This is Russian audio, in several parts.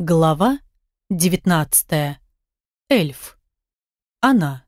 Глава 19. Эльф. Она.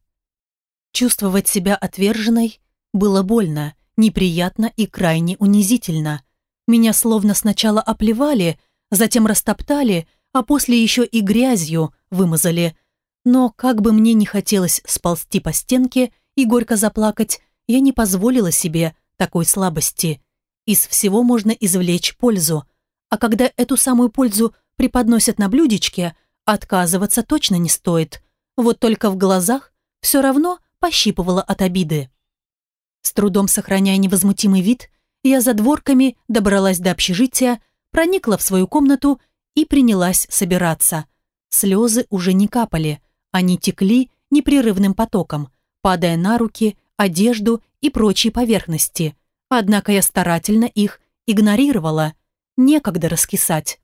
Чувствовать себя отверженной было больно, неприятно и крайне унизительно. Меня словно сначала оплевали, затем растоптали, а после еще и грязью вымазали. Но как бы мне не хотелось сползти по стенке и горько заплакать, я не позволила себе такой слабости. Из всего можно извлечь пользу. А когда эту самую пользу преподносят на блюдечке, отказываться точно не стоит. Вот только в глазах все равно пощипывало от обиды. С трудом сохраняя невозмутимый вид, я за дворками добралась до общежития, проникла в свою комнату и принялась собираться. Слезы уже не капали, они текли непрерывным потоком, падая на руки, одежду и прочие поверхности. Однако я старательно их игнорировала. Некогда раскисать.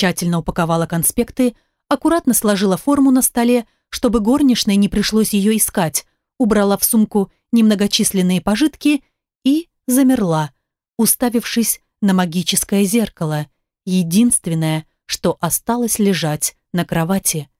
Тщательно упаковала конспекты, аккуратно сложила форму на столе, чтобы горничной не пришлось ее искать, убрала в сумку немногочисленные пожитки и замерла, уставившись на магическое зеркало, единственное, что осталось лежать на кровати.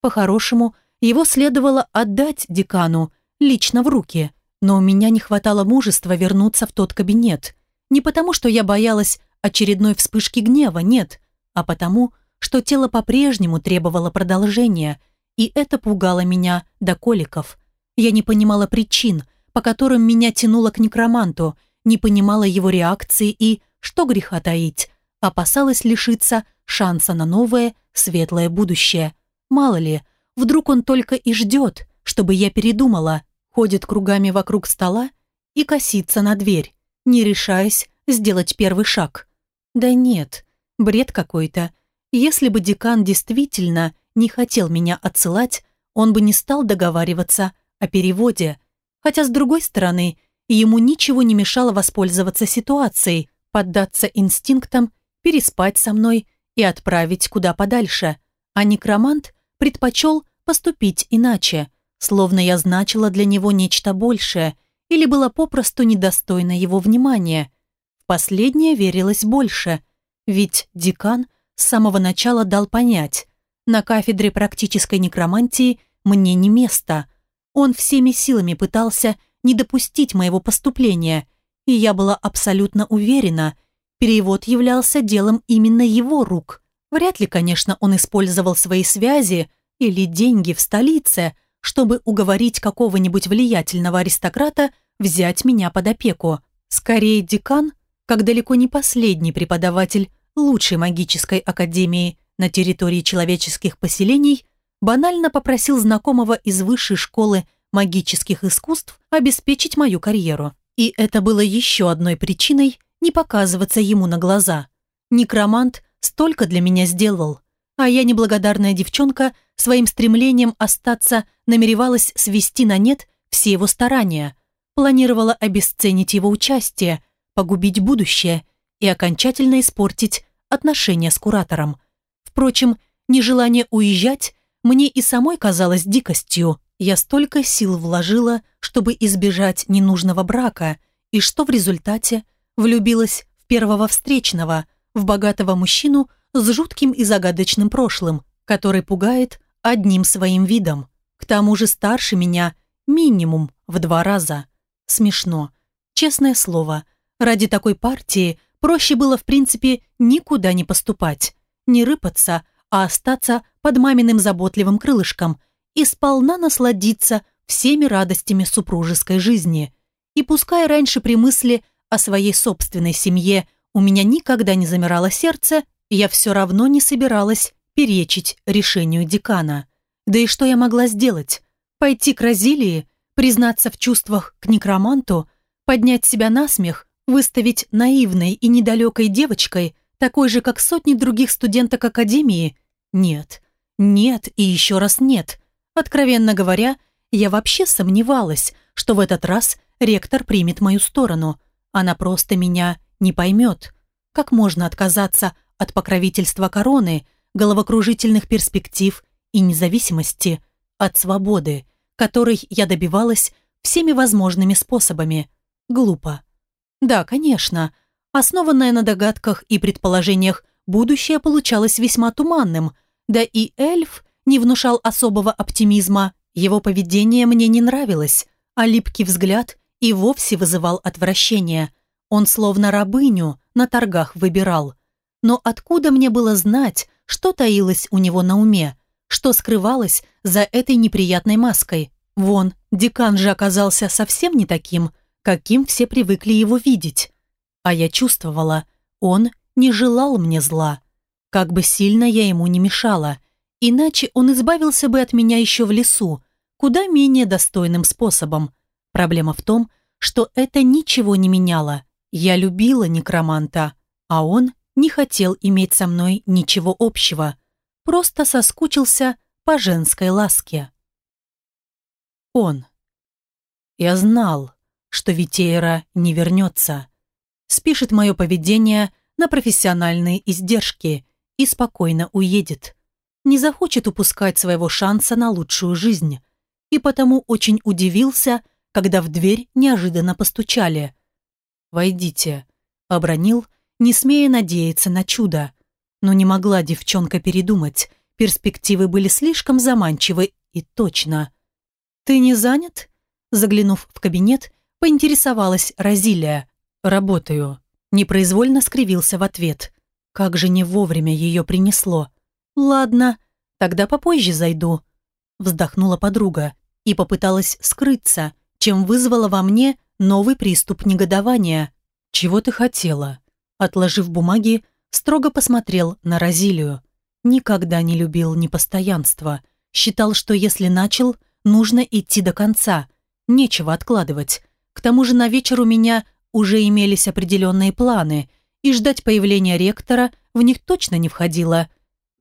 По-хорошему, его следовало отдать декану, лично в руки, но у меня не хватало мужества вернуться в тот кабинет. Не потому, что я боялась очередной вспышки гнева, нет, а потому, что тело по-прежнему требовало продолжения, и это пугало меня до коликов. Я не понимала причин, по которым меня тянуло к некроманту, не понимала его реакции и, что греха таить, опасалась лишиться шанса на новое, светлое будущее. Мало ли, вдруг он только и ждет, чтобы я передумала, ходит кругами вокруг стола и косится на дверь, не решаясь сделать первый шаг. Да нет, Бред какой-то. Если бы декан действительно не хотел меня отсылать, он бы не стал договариваться о переводе. Хотя, с другой стороны, ему ничего не мешало воспользоваться ситуацией, поддаться инстинктам, переспать со мной и отправить куда подальше. А некромант предпочел поступить иначе, словно я значила для него нечто большее или была попросту недостойна его внимания. В последнее верилось больше – ведь декан с самого начала дал понять, на кафедре практической некромантии мне не место. Он всеми силами пытался не допустить моего поступления, и я была абсолютно уверена, перевод являлся делом именно его рук. Вряд ли, конечно, он использовал свои связи или деньги в столице, чтобы уговорить какого-нибудь влиятельного аристократа взять меня под опеку. Скорее, декан, как далеко не последний преподаватель лучшей магической академии на территории человеческих поселений, банально попросил знакомого из высшей школы магических искусств обеспечить мою карьеру. И это было еще одной причиной не показываться ему на глаза. Некромант столько для меня сделал, а я, неблагодарная девчонка, своим стремлением остаться намеревалась свести на нет все его старания, планировала обесценить его участие, погубить будущее и окончательно испортить отношения с куратором. Впрочем, нежелание уезжать мне и самой казалось дикостью. Я столько сил вложила, чтобы избежать ненужного брака, и что в результате влюбилась в первого встречного, в богатого мужчину с жутким и загадочным прошлым, который пугает одним своим видом. К тому же старше меня минимум в два раза. Смешно. Честное слово, ради такой партии – Проще было, в принципе, никуда не поступать, не рыпаться, а остаться под маминым заботливым крылышком и сполна насладиться всеми радостями супружеской жизни. И пускай раньше при мысли о своей собственной семье у меня никогда не замирало сердце, я все равно не собиралась перечить решению декана. Да и что я могла сделать? Пойти к Розилии, признаться в чувствах к некроманту, поднять себя на смех Выставить наивной и недалекой девочкой, такой же, как сотни других студенток Академии? Нет. Нет и еще раз нет. Откровенно говоря, я вообще сомневалась, что в этот раз ректор примет мою сторону. Она просто меня не поймет. Как можно отказаться от покровительства короны, головокружительных перспектив и независимости, от свободы, которой я добивалась всеми возможными способами? Глупо. Да, конечно. Основанная на догадках и предположениях будущее получалось весьма туманным, да и эльф не внушал особого оптимизма. Его поведение мне не нравилось, а липкий взгляд и вовсе вызывал отвращение. Он словно рабыню на торгах выбирал. Но откуда мне было знать, что таилось у него на уме, что скрывалось за этой неприятной маской? Вон, декан же оказался совсем не таким, каким все привыкли его видеть. А я чувствовала, он не желал мне зла. Как бы сильно я ему не мешала, иначе он избавился бы от меня еще в лесу, куда менее достойным способом. Проблема в том, что это ничего не меняло. Я любила некроманта, а он не хотел иметь со мной ничего общего, просто соскучился по женской ласке. Он. Я знал, что Витейра не вернется. Спишет мое поведение на профессиональные издержки и спокойно уедет. Не захочет упускать своего шанса на лучшую жизнь. И потому очень удивился, когда в дверь неожиданно постучали. «Войдите», — обронил, не смея надеяться на чудо. Но не могла девчонка передумать, перспективы были слишком заманчивы и точно. «Ты не занят?» Заглянув в кабинет, поинтересовалась Розилия. «Работаю». Непроизвольно скривился в ответ. Как же не вовремя ее принесло. «Ладно, тогда попозже зайду», вздохнула подруга и попыталась скрыться, чем вызвала во мне новый приступ негодования. «Чего ты хотела?» Отложив бумаги, строго посмотрел на Розилию. Никогда не любил непостоянства. Считал, что если начал, нужно идти до конца. Нечего откладывать. К тому же на вечер у меня уже имелись определенные планы, и ждать появления ректора в них точно не входило.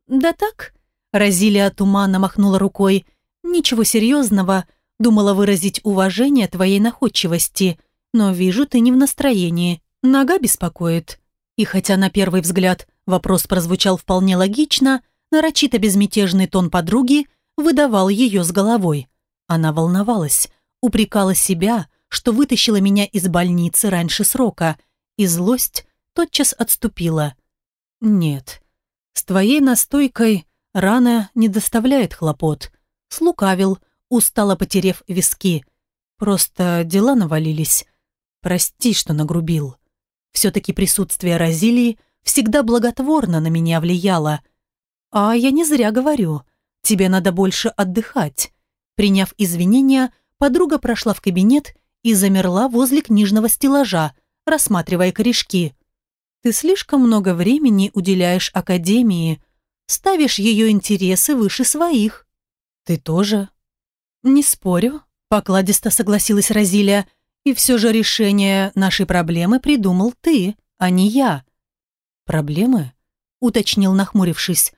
«Да так?» Розилия туманно махнула рукой. «Ничего серьезного. Думала выразить уважение твоей находчивости. Но вижу, ты не в настроении. Нога беспокоит». И хотя на первый взгляд вопрос прозвучал вполне логично, нарочито безмятежный тон подруги выдавал ее с головой. Она волновалась, упрекала себя, что вытащила меня из больницы раньше срока, и злость тотчас отступила. «Нет, с твоей настойкой рана не доставляет хлопот», слукавил, устало потерев виски. «Просто дела навалились. Прости, что нагрубил». Все-таки присутствие Розилии всегда благотворно на меня влияло. А я не зря говорю, тебе надо больше отдыхать. Приняв извинения, подруга прошла в кабинет и замерла возле книжного стеллажа, рассматривая корешки. «Ты слишком много времени уделяешь Академии, ставишь ее интересы выше своих». «Ты тоже?» «Не спорю», — покладисто согласилась Розилия, «и все же решение нашей проблемы придумал ты, а не я». «Проблемы?» — уточнил, нахмурившись.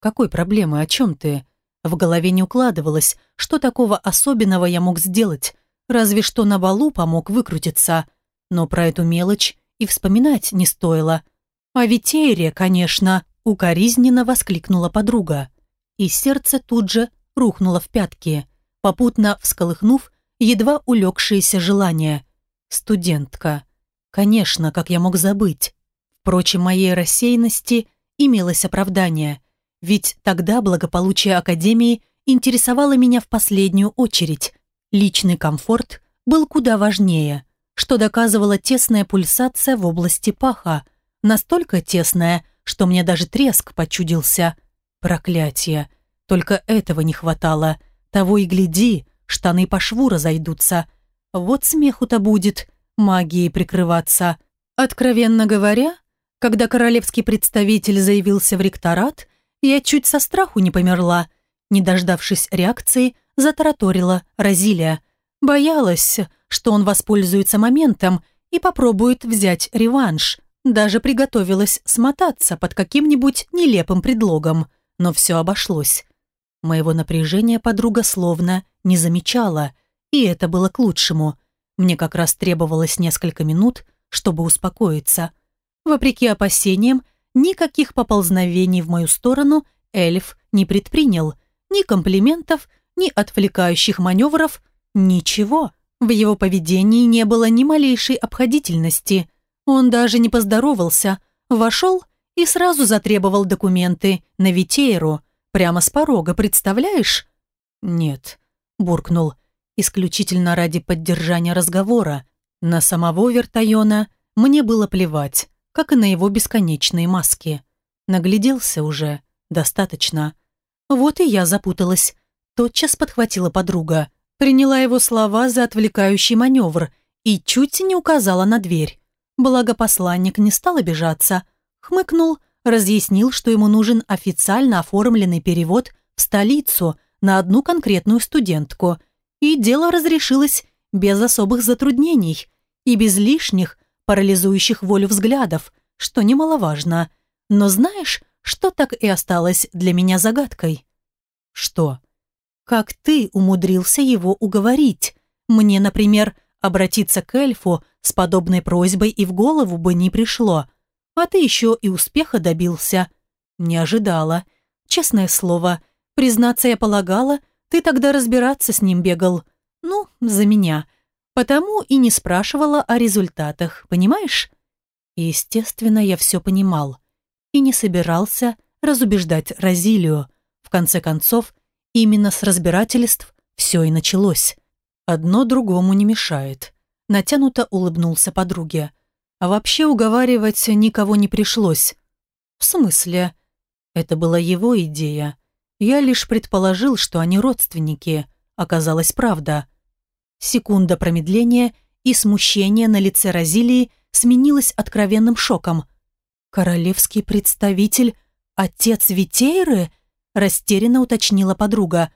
«Какой проблемы? О чем ты?» В голове не укладывалось, что такого особенного я мог сделать, разве что на балу помог выкрутиться. Но про эту мелочь и вспоминать не стоило. «А Витейре, конечно!» — укоризненно воскликнула подруга. И сердце тут же рухнуло в пятки, попутно всколыхнув едва улегшееся желание. «Студентка. Конечно, как я мог забыть?» Впрочем, моей рассеянности имелось оправдание, ведь тогда благополучие Академии интересовало меня в последнюю очередь. Личный комфорт был куда важнее, что доказывала тесная пульсация в области паха, настолько тесная, что мне даже треск почудился. Проклятие! Только этого не хватало. Того и гляди, штаны по шву разойдутся. Вот смеху-то будет, магией прикрываться. Откровенно говоря, когда королевский представитель заявился в ректорат, я чуть со страху не померла. Не дождавшись реакции, затараторила Розилия. Боялась, что он воспользуется моментом и попробует взять реванш. Даже приготовилась смотаться под каким-нибудь нелепым предлогом, но все обошлось. Моего напряжения подруга словно не замечала, и это было к лучшему. Мне как раз требовалось несколько минут, чтобы успокоиться. Вопреки опасениям, никаких поползновений в мою сторону эльф не предпринял. Ни комплиментов, ни отвлекающих маневров, ничего. В его поведении не было ни малейшей обходительности. Он даже не поздоровался, вошел и сразу затребовал документы на Витейру. Прямо с порога, представляешь? Нет, буркнул, исключительно ради поддержания разговора. На самого Вертайона мне было плевать, как и на его бесконечные маски. Нагляделся уже, достаточно. Вот и я запуталась. Тотчас подхватила подруга, приняла его слова за отвлекающий маневр и чуть не указала на дверь. Благо посланник не стал обижаться, хмыкнул, разъяснил, что ему нужен официально оформленный перевод в столицу на одну конкретную студентку, и дело разрешилось без особых затруднений и без лишних, парализующих волю взглядов, что немаловажно. Но знаешь, что так и осталось для меня загадкой? Что? Как ты умудрился его уговорить? Мне, например, обратиться к эльфу с подобной просьбой и в голову бы не пришло – а ты еще и успеха добился. Не ожидала. Честное слово, признаться я полагала, ты тогда разбираться с ним бегал. Ну, за меня. Потому и не спрашивала о результатах, понимаешь? Естественно, я все понимал. И не собирался разубеждать Розилию. В конце концов, именно с разбирательств все и началось. Одно другому не мешает. Натянуто улыбнулся подруге. А вообще уговаривать никого не пришлось. В смысле? Это была его идея. Я лишь предположил, что они родственники. Оказалась правда. Секунда промедления и смущение на лице Розилии сменилось откровенным шоком. «Королевский представитель, отец Витейры?» Растерянно уточнила подруга.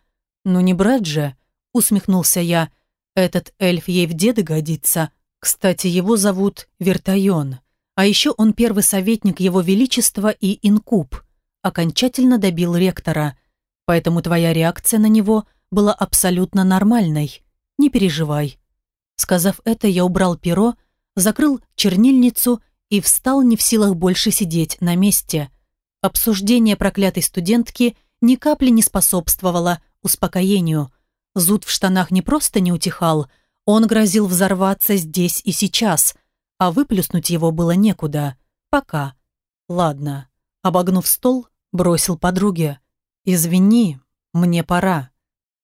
«Ну не брат же», усмехнулся я. «Этот эльф ей в деды годится, кстати, его зовут Вертайон. А еще он первый советник Его Величества и Инкуб. Окончательно добил ректора. Поэтому твоя реакция на него была абсолютно нормальной. Не переживай. Сказав это, я убрал перо, закрыл чернильницу и встал не в силах больше сидеть на месте. Обсуждение проклятой студентки ни капли не способствовало успокоению. Зуд в штанах не просто не утихал – он грозил взорваться здесь и сейчас, а выплюснуть его было некуда. Пока. Ладно. Обогнув стол, бросил подруге. «Извини, мне пора».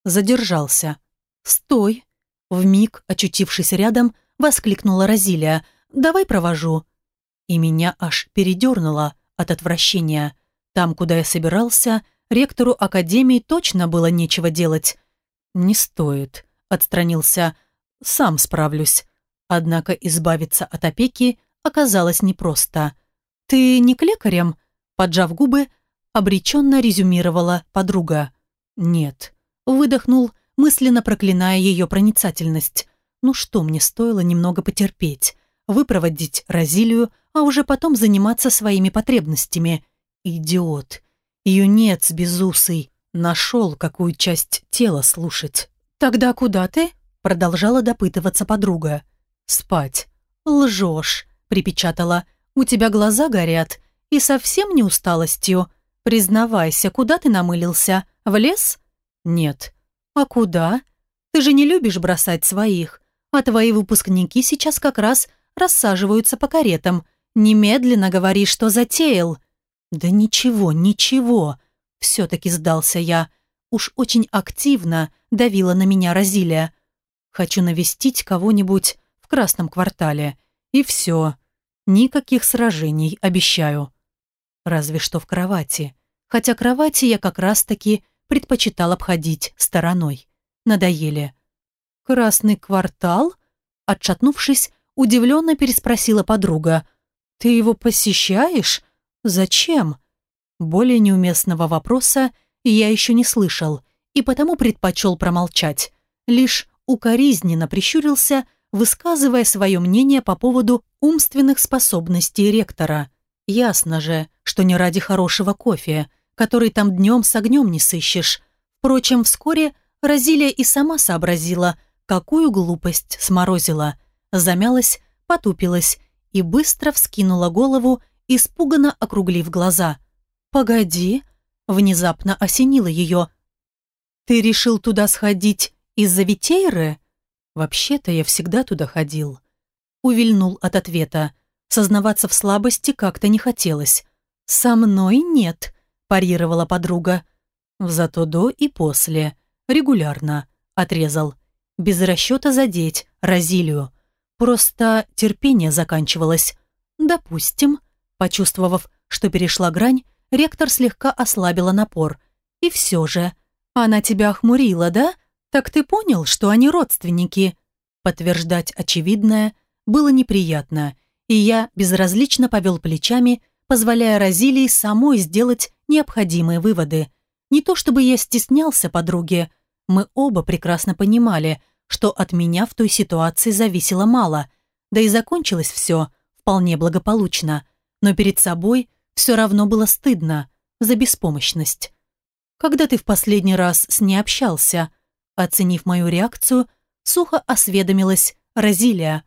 Задержался. «Стой!» Вмиг, очутившись рядом, воскликнула Розилия. «Давай провожу». И меня аж передернуло от отвращения. Там, куда я собирался, ректору академии точно было нечего делать. «Не стоит», — отстранился сам справлюсь. Однако избавиться от опеки оказалось непросто. «Ты не к лекарям?» Поджав губы, обреченно резюмировала подруга. «Нет». Выдохнул, мысленно проклиная ее проницательность. «Ну что мне стоило немного потерпеть? Выпроводить Розилию, а уже потом заниматься своими потребностями? Идиот. Юнец безусый. Нашел, какую часть тела слушать. «Тогда куда ты?» Продолжала допытываться подруга. «Спать». «Лжешь», — припечатала. «У тебя глаза горят. И совсем не усталостью. Признавайся, куда ты намылился? В лес?» «Нет». «А куда? Ты же не любишь бросать своих. А твои выпускники сейчас как раз рассаживаются по каретам. Немедленно говори, что затеял». «Да ничего, ничего», — все-таки сдался я. Уж очень активно давила на меня Розилия. Хочу навестить кого-нибудь в красном квартале. И все. Никаких сражений, обещаю. Разве что в кровати. Хотя кровати я как раз-таки предпочитал обходить стороной. Надоели. «Красный квартал?» Отшатнувшись, удивленно переспросила подруга. «Ты его посещаешь? Зачем?» Более неуместного вопроса я еще не слышал и потому предпочел промолчать. Лишь укоризненно прищурился, высказывая свое мнение по поводу умственных способностей ректора. Ясно же, что не ради хорошего кофе, который там днем с огнем не сыщешь. Впрочем, вскоре Розилия и сама сообразила, какую глупость сморозила. Замялась, потупилась и быстро вскинула голову, испуганно округлив глаза. «Погоди», — внезапно осенило ее. «Ты решил туда сходить из-за Витейры? Вообще-то я всегда туда ходил. Увильнул от ответа. Сознаваться в слабости как-то не хотелось. «Со мной нет», – парировала подруга. «Зато до и после. Регулярно», – отрезал. «Без расчета задеть Розилию. Просто терпение заканчивалось. Допустим». Почувствовав, что перешла грань, ректор слегка ослабила напор. «И все же. Она тебя охмурила, да? Так ты понял, что они родственники?» Подтверждать очевидное было неприятно, и я безразлично повел плечами, позволяя Розилии самой сделать необходимые выводы. Не то чтобы я стеснялся подруги, мы оба прекрасно понимали, что от меня в той ситуации зависело мало, да и закончилось все вполне благополучно, но перед собой все равно было стыдно за беспомощность. «Когда ты в последний раз с ней общался?» Оценив мою реакцию, сухо осведомилась Розилия.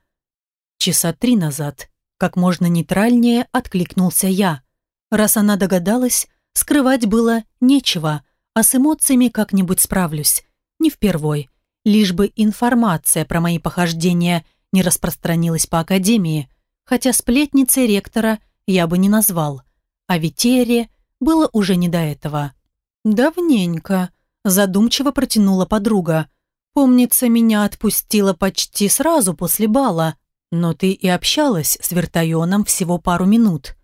Часа три назад, как можно нейтральнее, откликнулся я. Раз она догадалась, скрывать было нечего, а с эмоциями как-нибудь справлюсь. Не впервой. Лишь бы информация про мои похождения не распространилась по академии, хотя сплетницей ректора я бы не назвал. А Витере было уже не до этого. «Давненько», – задумчиво протянула подруга. Помнится, меня отпустила почти сразу после бала, но ты и общалась с Вертайоном всего пару минут.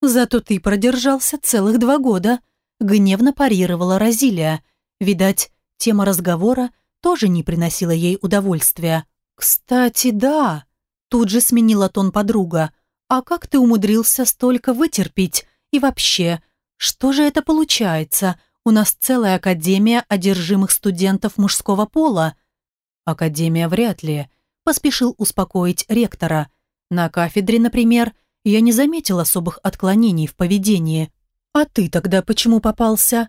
Зато ты продержался целых два года, гневно парировала Розилия. Видать, тема разговора тоже не приносила ей удовольствия. «Кстати, да», – тут же сменила тон подруга. «А как ты умудрился столько вытерпеть? И вообще, что же это получается? У нас целая академия одержимых студентов мужского пола. Академия вряд ли. Поспешил успокоить ректора. На кафедре, например, я не заметил особых отклонений в поведении. А ты тогда почему попался?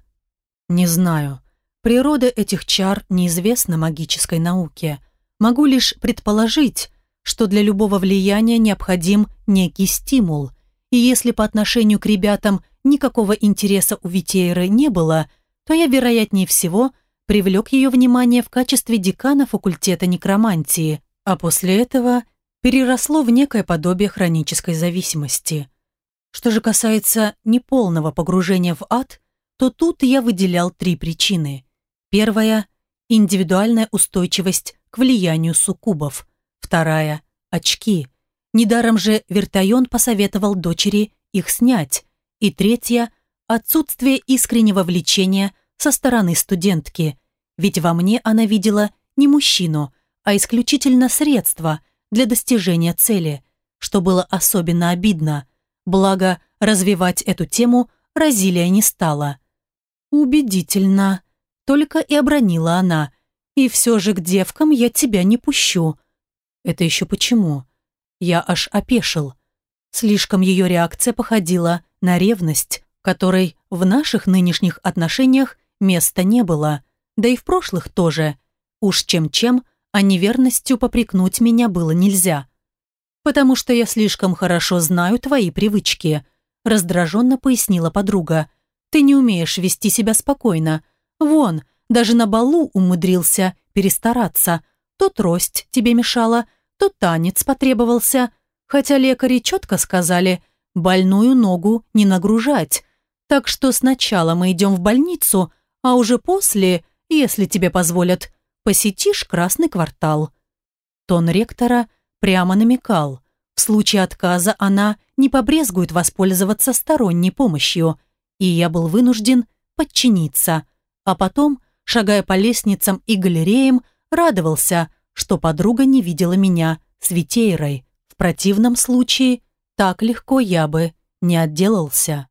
Не знаю. Природа этих чар неизвестна магической науке. Могу лишь предположить, что для любого влияния необходим некий стимул. И если по отношению к ребятам никакого интереса у Витейры не было, то я, вероятнее всего, привлек ее внимание в качестве декана факультета некромантии, а после этого переросло в некое подобие хронической зависимости. Что же касается неполного погружения в ад, то тут я выделял три причины. Первая – индивидуальная устойчивость к влиянию суккубов. Вторая – очки. Недаром же Вертайон посоветовал дочери их снять. И третья – отсутствие искреннего влечения со стороны студентки, ведь во мне она видела не мужчину, а исключительно средство для достижения цели, что было особенно обидно. Благо, развивать эту тему Розилия не стала. «Убедительно», — только и обронила она. «И все же к девкам я тебя не пущу». «Это еще почему?» Я аж опешил. Слишком ее реакция походила на ревность, которой в наших нынешних отношениях места не было, да и в прошлых тоже. Уж чем-чем, а неверностью попрекнуть меня было нельзя. «Потому что я слишком хорошо знаю твои привычки», раздраженно пояснила подруга. «Ты не умеешь вести себя спокойно. Вон, даже на балу умудрился перестараться. То трость тебе мешала, то танец потребовался. Хотя лекари четко сказали, больную ногу не нагружать. Так что сначала мы идем в больницу, а уже после, если тебе позволят, посетишь Красный квартал». Тон ректора прямо намекал. В случае отказа она не побрезгует воспользоваться сторонней помощью, и я был вынужден подчиниться. А потом, шагая по лестницам и галереям, радовался, что подруга не видела меня с Витейрой. В противном случае так легко я бы не отделался.